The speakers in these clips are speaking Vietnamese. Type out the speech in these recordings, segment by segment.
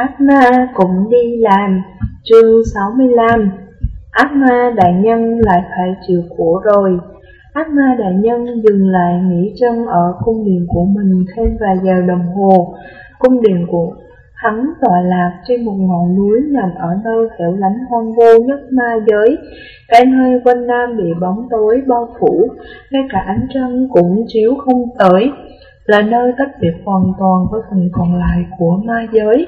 Ác ma cũng đi làm, chương 65 Ác ma đại nhân lại phải chịu khổ rồi. Ác ma đại nhân dừng lại nghỉ chân ở cung điện của mình thêm vài giờ đồng hồ. Cung điện của hắn tọa lạc trên một ngọn núi nằm ở nơi hẻo lánh hoang vô nhất ma giới. Cái nơi quanh nam bị bóng tối bao phủ Ngay cả ánh trăng cũng chiếu không tới Là nơi tách biệt hoàn toàn với phần còn lại của ma giới.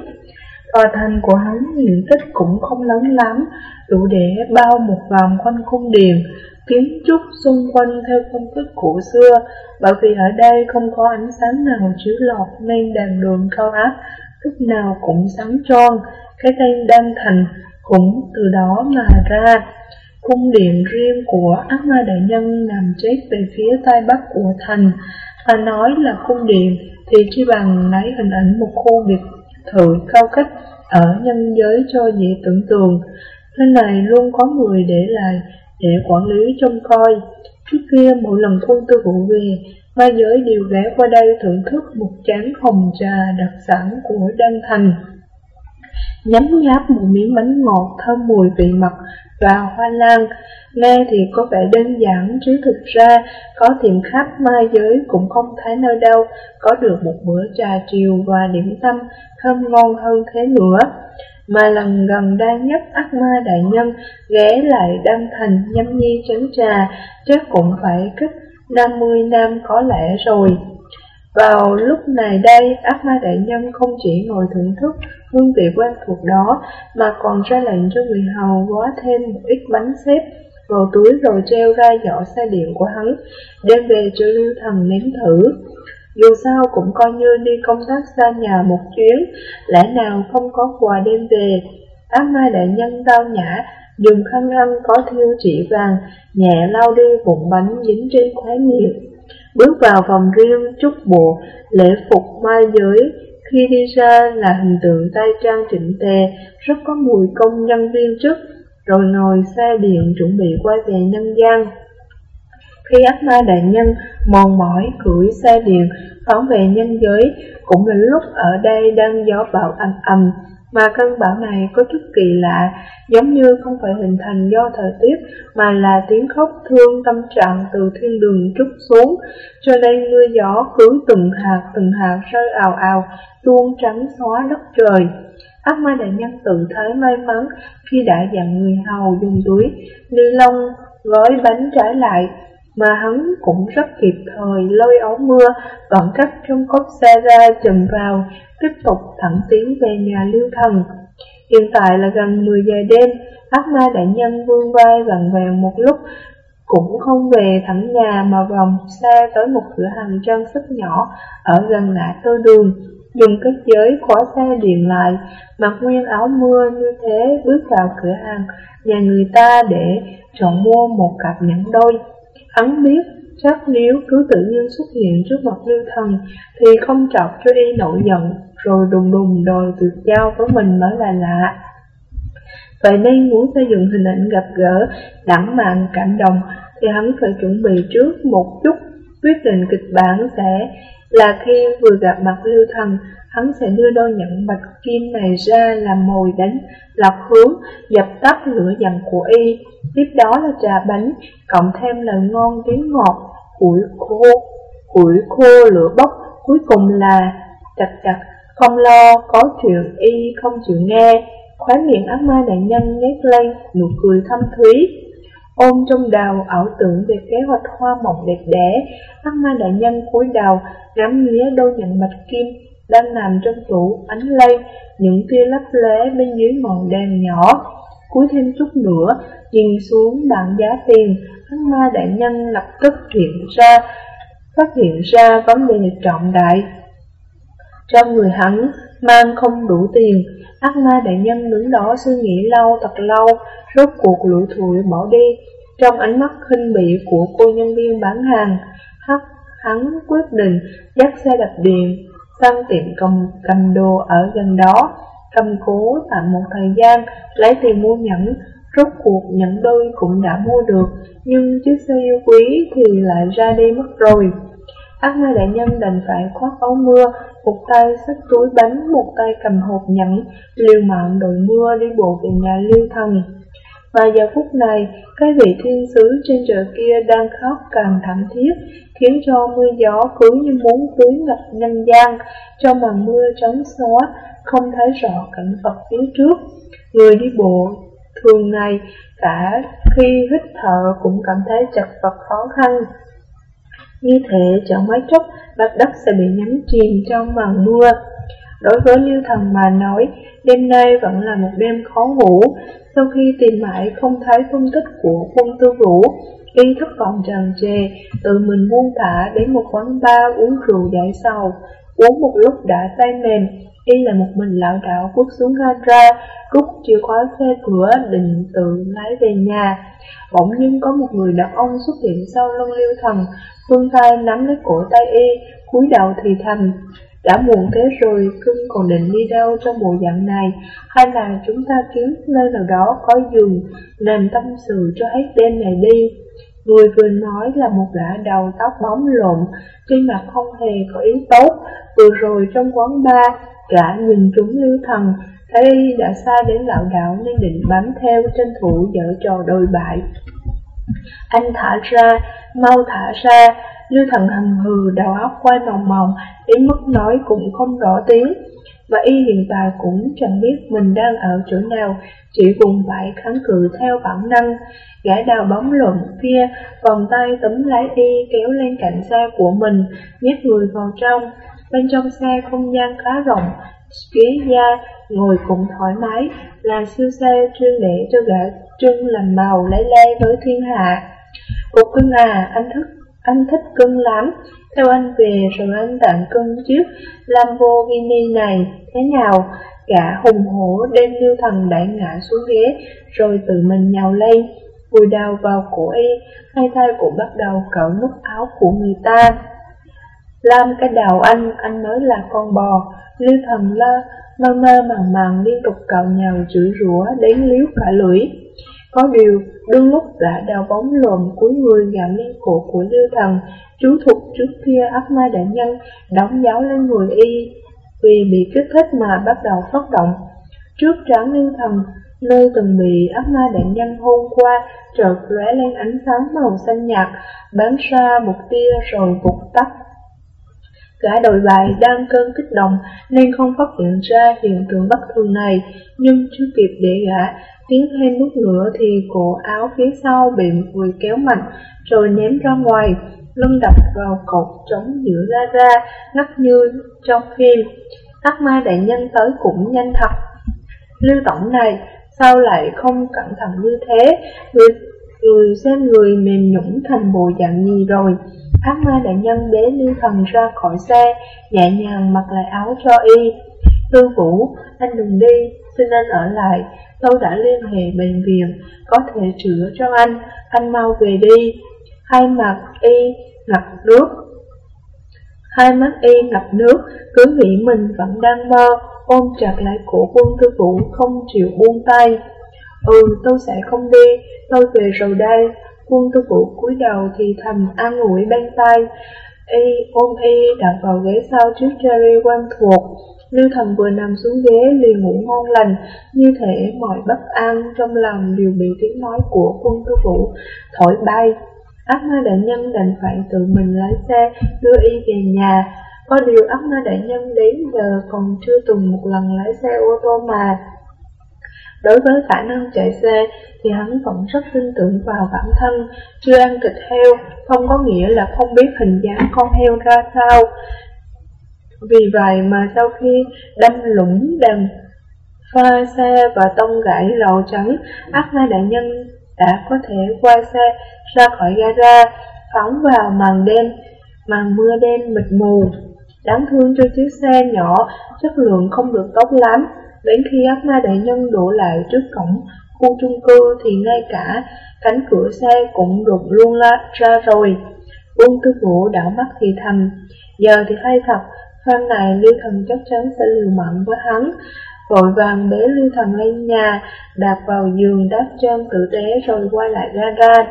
Tòa thành của hắn diện tích cũng không lớn lắm, đủ để bao một vòng quanh cung điện, kiến trúc xung quanh theo phong cách cổ xưa, bởi vì ở đây không có ánh sáng nào chiếu lọt nên đàn đường cao áp lúc nào cũng sáng tròn, cái tên đan thành cũng từ đó mà ra. Cung điện riêng của ác ma đại nhân nằm chết về phía tây bắc của thành, và nói là cung điện thì chỉ bằng lấy hình ảnh một khu biệt thự cao cấp ở nhân giới cho dễ tưởng tượng. Nơi này luôn có người để lại để quản lý trông coi. Trước kia mỗi lần quân tư vụ về, ma giới đều ghé qua đây thưởng thức một chén hồng trà đặc sản của Đan Thành. Nhấm nháp một miếng bánh ngọt thơm mùi vị mật và hoa lan, nghe thì có vẻ đơn giản chứ thực ra có tiệm khắp ma giới cũng không thấy nơi đâu có được một bữa trà chiều và điểm tâm thơm ngon hơn thế nữa. Mà lần gần đây nhất ác ma đại nhân ghé lại đăng thành nhâm nhi chấn trà, chắc cũng phải cách 50 năm có lẽ rồi. Vào lúc này đây, ác ma đại nhân không chỉ ngồi thưởng thức hương vị quen thuộc đó, mà còn ra lệnh cho người hầu góa thêm một ít bánh xếp vào túi rồi treo ra giỏ xe điện của hắn, đem về cho lưu thần nếm thử. Dù sao cũng coi như đi công tác xa nhà một chuyến, lẽ nào không có quà đem về. Ác mai đại nhân tao nhã, dùng khăn ăn có thiêu chỉ vàng, nhẹ lau đi vụn bánh dính trên khóe miệng. Bước vào phòng riêng trúc bộ, lễ phục mai giới, khi đi ra là hình tượng tay trang chỉnh tề, rất có mùi công nhân viên chức, rồi ngồi xe điện chuẩn bị quay về nhân gian. Khi ác ma đại nhân mòn mỏi cưỡi xe điện phóng về nhân giới, cũng là lúc ở đây đang gió bão ầm ầm, mà cơn bão này có chút kỳ lạ, giống như không phải hình thành do thời tiết, mà là tiếng khóc thương tâm trạng từ thiên đường trút xuống, cho nên mưa gió cứ từng hạt từng hạt rơi ào ào, tuôn trắng xóa đất trời. Ác ma đại nhân tự thấy may mắn khi đã dặn người hầu dùng túi ni lông gói bánh trái lại, mà hắn cũng rất kịp thời lôi áo mưa gọn cắt trong cốc xe ra chùm vào, tiếp tục thẳng tiến về nhà lưu thần. Hiện tại là gần 10 giờ đêm, ác ma đại nhân vương vai vặn vàng một lúc, cũng không về thẳng nhà mà vòng xe tới một cửa hàng trang sức nhỏ ở gần ngã tư đường, dùng cái giới khóa xe điện lại, mặc nguyên áo mưa như thế bước vào cửa hàng nhà người ta để chọn mua một cặp nhẫn đôi. Hắn biết chắc nếu cứ tự nhiên xuất hiện trước mặt lưu thần thì không chọc cho y nổi giận rồi đùng đùng đòi tuyệt giao với mình mới là lạ. Vậy nên muốn xây dựng hình ảnh gặp gỡ, lãng mạn, cảm động thì hắn phải chuẩn bị trước một chút quyết định kịch bản sẽ là khi vừa gặp mặt lưu thần hắn sẽ đưa đôi nhẫn bạch kim này ra làm mồi đánh, lọc hướng, dập tắt lửa giận của y. Tiếp đó là trà bánh, cộng thêm lời ngon tiếng ngọt, củi khô, củi khô lửa bốc, cuối cùng là chặt chặt, không lo, có chuyện y không chịu nghe. Khóe miệng ác ma đại nhân nhét lên, nụ cười thâm thúy. Ôm trong đầu ảo tưởng về kế hoạch hoa mộng đẹp đẽ, ác ma đại nhân cúi đầu, ngắm nghía đôi nhẫn bạch kim đang nằm trong tủ ánh lên những tia lấp lóe bên dưới ngọn đèn nhỏ. Cúi thêm chút nữa, nhìn xuống bảng giá tiền, ác ma đại nhân lập tức hiện ra, phát hiện ra vấn đề trọng đại. Trong người hắn, mang không đủ tiền, ác ma đại nhân đứng đó suy nghĩ lâu thật lâu, rốt cuộc lũ thủi bỏ đi. Trong ánh mắt khinh bỉ của cô nhân viên bán hàng, hắc hắn quyết định dắt xe đạp điện sang tiệm cầm, cầm đồ ở gần đó, cầm cố tạm một thời gian, lấy tiền mua nhẫn, rốt cuộc nhẫn đôi cũng đã mua được, nhưng chiếc xe yêu quý thì lại ra đi mất rồi. Ác ma đại nhân đành phải khoác áo mưa, một tay xách túi bánh, một tay cầm hộp nhẫn, liều mạng đội mưa đi bộ về nhà Lưu Thần. Và giờ phút này, cái vị thiên sứ trên trời kia đang khóc càng thảm thiết, khiến cho mưa gió cứ như muốn tưới ngập nhân gian, cho màn mưa trắng xóa, không thấy rõ cảnh vật phía trước. Người đi bộ thường ngày, cả khi hít thở cũng cảm thấy chật vật khó khăn. Như thế chẳng mấy chốc, mặt đất sẽ bị nhấn chìm trong màn mưa. Đối với Lưu Thần mà nói, đêm nay vẫn là một đêm khó ngủ. Sau khi tìm mãi không thấy tung tích của quân tư vũ, y thất vọng tràn trề, tự mình buông thả đến một quán bar uống rượu giải sầu. Uống một lúc đã say mềm, y là một mình lão đảo bước xuống gara, rút chìa khóa xe cửa định tự lái về nhà. Bỗng nhiên có một người đàn ông xuất hiện sau lưng liêu thần, phương thai nắm lấy cổ tay y, cúi đầu thì thầm. Đã muộn thế rồi, cưng còn định đi đâu trong bộ dạng này, hay là chúng ta kiếm nơi nào đó có giường, nằm tâm sự cho hết đêm này đi. Người vừa nói là một gã đầu tóc bóng lộn, trên mặt không hề có ý tốt, vừa rồi trong quán bar, gã nhìn trúng lưu thần, thấy đã xa đến lão đạo nên định bám theo tranh thủ dở trò đồi bại. Anh thả ra, mau thả ra, Lưu thần hằng hừ đầu óc quay mòng mòng, đến mức nói cũng không rõ tiếng. Và y hiện tại cũng chẳng biết mình đang ở chỗ nào, chỉ vùng vẫy kháng cự theo bản năng. Gã đào bóng lộn kia, vòng tay tấm lái y kéo lên cạnh xe của mình, nhét người vào trong. Bên trong xe không gian khá rộng, ghế da ngồi cũng thoải mái, là siêu xe chuyên để cho gã trưng làm màu lấy lê với thiên hạ. Cô cưng à, anh thức anh thích cưng lắm, theo anh về rồi anh tặng cưng chiếc Lamborghini này thế nào? Gã hùng hổ đem lưu thần đẩy ngã xuống ghế, rồi tự mình nhào lên, vùi đầu vào cổ y, hai tay cũng bắt đầu cởi nút áo của người ta. Lam cái đầu anh, anh mới là con bò, lưu thần la, mơ mơ màng màng liên tục cạo nhào chửi rủa đến liếu cả lưỡi. Có điều, đương lúc đã đào bóng lồm cuối người gặm lên cổ của Lưu Thần, chú thuộc trước kia ác ma đại nhân đóng giáo lên người y, vì bị kích thích mà bắt đầu phát động. Trước trán Lưu Thần, nơi từng bị ác ma đại nhân hôn qua, chợt lóe lên ánh sáng màu xanh nhạt, bắn ra một tia rồi vụt tắt. cả đội bài đang cơn kích động nên không phát hiện ra hiện tượng bất thường này, nhưng chưa kịp để gã tiến thêm bước nữa thì cổ áo phía sau bị một người kéo mạnh rồi ném ra ngoài, lưng đập vào cột chống giữa ra ra, ngắt như trong phim. Ác ma đại nhân tới cũng nhanh thật. Lưu tổng này, sao lại không cẩn thận như thế? Người, người xem người mềm nhũng thành bộ dạng gì rồi. Ác ma đại nhân bế Lưu Thần ra khỏi xe, nhẹ nhàng mặc lại áo cho y. Tư Vũ, anh đừng đi, xin anh ở lại, tôi đã liên hệ bệnh viện, có thể chữa cho anh, anh mau về đi. Hai mặt y ngập nước, hai mắt y ngập nước, cứ nghĩ mình vẫn đang mơ, ôm chặt lại cổ quân tư vũ không chịu buông tay. Ừ, tôi sẽ không đi, tôi về rồi đây. Quân tư vũ cúi đầu thì thầm an ủi bên tay. Y ôm y đặt vào ghế sau chiếc Jerry quen thuộc. Lưu thần vừa nằm xuống ghế liền ngủ ngon lành, như thể mọi bất an trong lòng đều bị tiếng nói của quân tư vũ thổi bay. Ác ma đại nhân đành phải tự mình lái xe đưa y về nhà. Có điều ác nơi đại nhân đến giờ còn chưa từng một lần lái xe ô tô mà. Đối với khả năng chạy xe thì hắn vẫn rất tin tưởng vào bản thân, chưa ăn thịt heo không có nghĩa là không biết hình dáng con heo ra sao. Vì vậy mà sau khi đâm lũng đầm pha xe và tông gãy lầu trắng, ác ma đại nhân đã có thể qua xe ra khỏi gara, phóng vào màn đêm, màn mưa đen mịt mù. Đáng thương cho chiếc xe nhỏ, chất lượng không được tốt lắm. Đến khi ác ma đại nhân đổ lại trước cổng khu chung cư thì ngay cả cánh cửa xe cũng đột luôn ra rồi. Quân tư vũ đảo mắt thì thầm, giờ thì hay thật, Phan này Lưu Thần chắc chắn sẽ liều mạng với hắn. Vội vàng bế Lưu Thần lên nhà, đạp vào giường đáp chân tử tế rồi quay lại ra ra.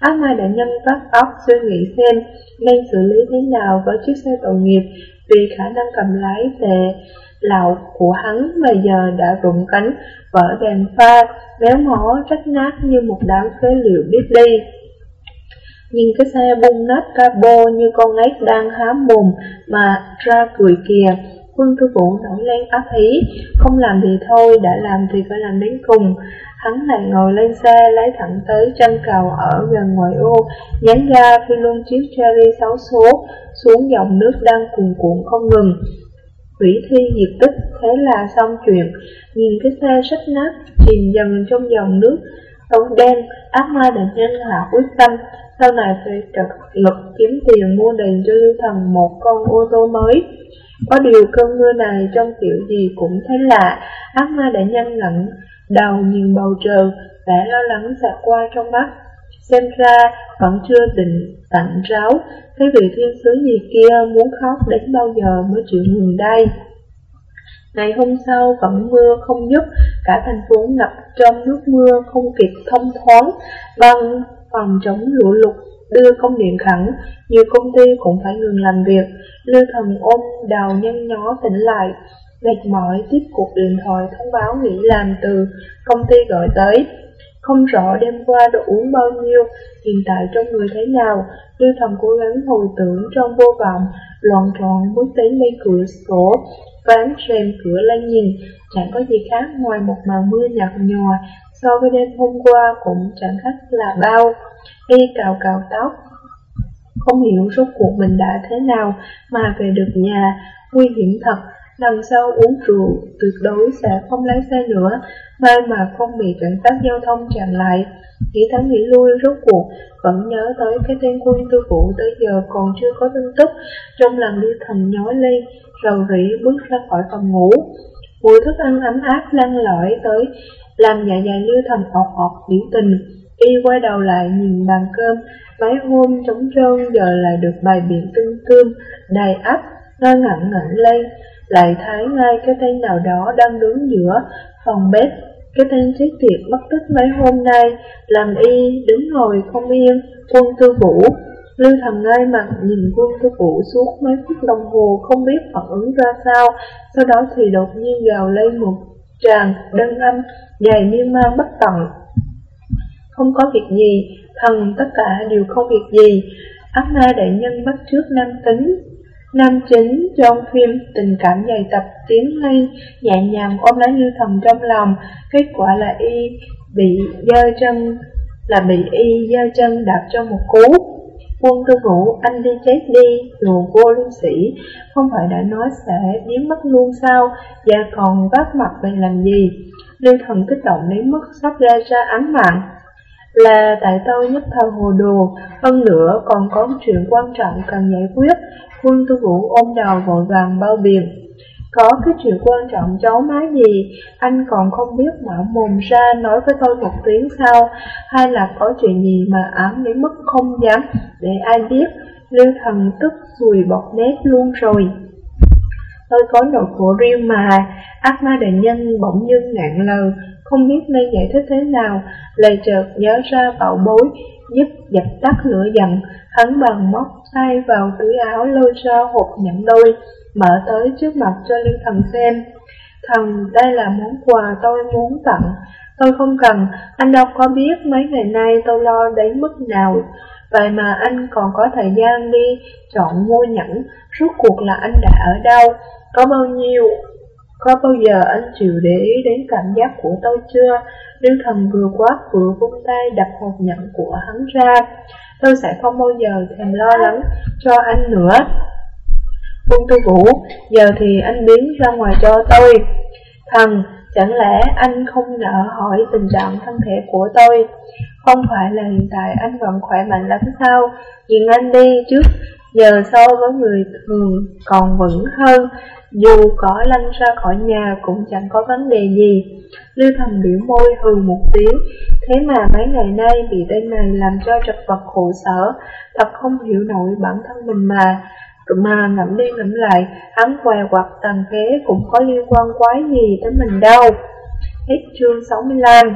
Ác ma đã nhân vắt óc suy nghĩ xem nên xử lý thế nào với chiếc xe tội nghiệp vì khả năng cầm lái tệ lậu của hắn bây giờ đã rụng cánh, vỡ đèn pha, méo mó rách nát như một đám phế liệu biết đi. Nhìn cái xe bung nát cabo như con ếch đang há mồm mà ra cười kìa. Quân tư vũ nổi lên áp ý, không làm thì thôi, đã làm thì phải làm đến cùng. Hắn lại ngồi lên xe, lấy thẳng tới chân cầu ở gần ngoài ô, nhấn ga phi luôn chiếc cherry 6 số, xuống dòng nước đang cuồn cuộn không ngừng. Hủy thi diệt tích, thế là xong chuyện. Nhìn cái xe sách nát, chìm dần trong dòng nước, trong đêm, ác ma đại nhân hạ quyết tâm, sau này phải trật lực kiếm tiền mua đền cho lưu thần một con ô tô mới. Có điều cơn mưa này trong kiểu gì cũng thấy lạ, ác ma đại nhân lặng đầu nhìn bầu trời, vẻ lo lắng xẹt qua trong mắt. Xem ra vẫn chưa định tặng ráo, cái vị thiên sứ gì kia muốn khóc đến bao giờ mới chịu ngừng đây. Ngày hôm sau vẫn mưa không dứt, cả thành phố ngập trong nước mưa không kịp thông thoáng, băng phòng chống lũ lụt đưa công điện khẩn nhiều công ty cũng phải ngừng làm việc. Lưu thần ôm đào nhăn nhó tỉnh lại, mệt mỏi tiếp cuộc điện thoại thông báo nghỉ làm từ công ty gọi tới. Không rõ đêm qua đã uống bao nhiêu, hiện tại trong người thế nào, Lưu thần cố gắng hồi tưởng trong vô vọng, loạn trọn bước đến bên cửa sổ, ván rèm cửa lên nhìn, chẳng có gì khác ngoài một màn mưa nhạt nhòa, so với đêm hôm qua cũng chẳng khác là bao. Y cào cào tóc, không hiểu rốt cuộc mình đã thế nào mà về được nhà, nguy hiểm thật, lần sau uống rượu tuyệt đối sẽ không lái xe nữa, may mà không bị cảnh sát giao thông chặn lại. Nghĩ thắng nghĩ lui rốt cuộc, vẫn nhớ tới cái tên quân tư vụ tới giờ còn chưa có tin tức, trong lòng đi thầm nhói lên, rầu rĩ bước ra khỏi phòng ngủ. Mùi thức ăn ấm áp lăn lỏi tới, làm dạ dày lưu thầm ọt ọt biểu tình. Y quay đầu lại nhìn bàn cơm, mấy hôm trống trơn giờ lại được bài biện tương tương, đầy ắp, ngơ ngẩn ngẩn lên, lại thấy ngay cái tên nào đó đang đứng giữa phòng bếp. Cái tên chết tiệt mất tích mấy hôm nay, làm y đứng ngồi không yên, quân tư vũ. Lưu thầm ngay mặt nhìn quân tư vũ suốt mấy phút đồng hồ không biết phản ứng ra sao, sau đó thì đột nhiên gào lên một tràng đơn âm, dài miên man bất tận. Không có việc gì, thần tất cả đều không việc gì, ác ma đại nhân bắt trước nam tính. Nam chính trong phim tình cảm dày tập tiến lên, nhẹ nhàng ôm lấy như thần trong lòng, kết quả là y bị dơ chân, là bị y dơ chân đạp cho một cú. Quân tư vũ, anh đi chết đi, đồ vô lưu sĩ, không phải đã nói sẽ biến mất luôn sao, và còn vác mặt về làm gì? Lưu thần kích động đến mức sắp ra ra ánh mạng. Là tại tôi nhất thời hồ đồ, hơn nữa còn có chuyện quan trọng cần giải quyết, quân tư vũ ôm đầu vội vàng bao biện. Có cái chuyện quan trọng cháu má gì, anh còn không biết mở mồm ra nói với tôi một tiếng sao, hay là có chuyện gì mà ám đến mức không dám để ai biết, lưu thần tức sùi bọt nét luôn rồi. Tôi có nỗi khổ riêng mà, ác ma đại nhân bỗng dưng ngạn lời không biết nên giải thích thế nào, lại chợt nhớ ra bảo bối, giúp dập tắt lửa giận, hắn bằng móc tay vào túi áo lôi ra hộp nhẫn đôi, mở tới trước mặt cho Lưu Thần xem. Thần, đây là món quà tôi muốn tặng, tôi không cần, anh đâu có biết mấy ngày nay tôi lo đến mức nào. Vậy mà anh còn có thời gian đi chọn mua nhẫn, rốt cuộc là anh đã ở đâu, có bao nhiêu, có bao giờ anh chịu để ý đến cảm giác của tôi chưa? Lưu thần vừa quát vừa vung tay đập hộp nhận của hắn ra. Tôi sẽ không bao giờ thèm lo lắng cho anh nữa. Quân tư vũ, giờ thì anh biến ra ngoài cho tôi. Thần, chẳng lẽ anh không nợ hỏi tình trạng thân thể của tôi? Không phải là hiện tại anh vẫn khỏe mạnh lắm sao? Nhìn anh đi trước, giờ so với người thường còn vững hơn, dù có lăn ra khỏi nhà cũng chẳng có vấn đề gì. Lưu Thầm biểu môi hừ một tiếng, thế mà mấy ngày nay bị tên này làm cho trật vật khổ sở, thật không hiểu nổi bản thân mình mà. Mà ngẫm đi ngẫm lại, hắn què quặt tàn phế cũng có liên quan quái gì tới mình đâu. Hết chương 65